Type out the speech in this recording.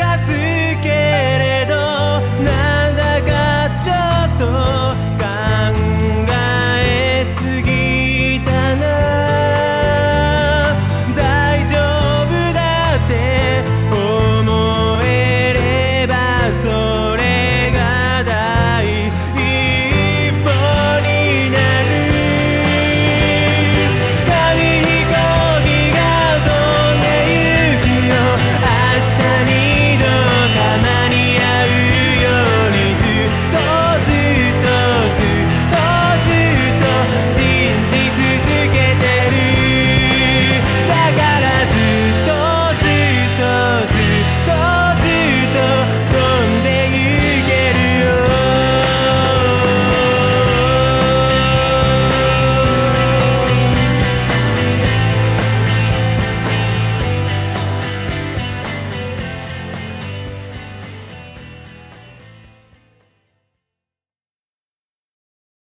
chegasse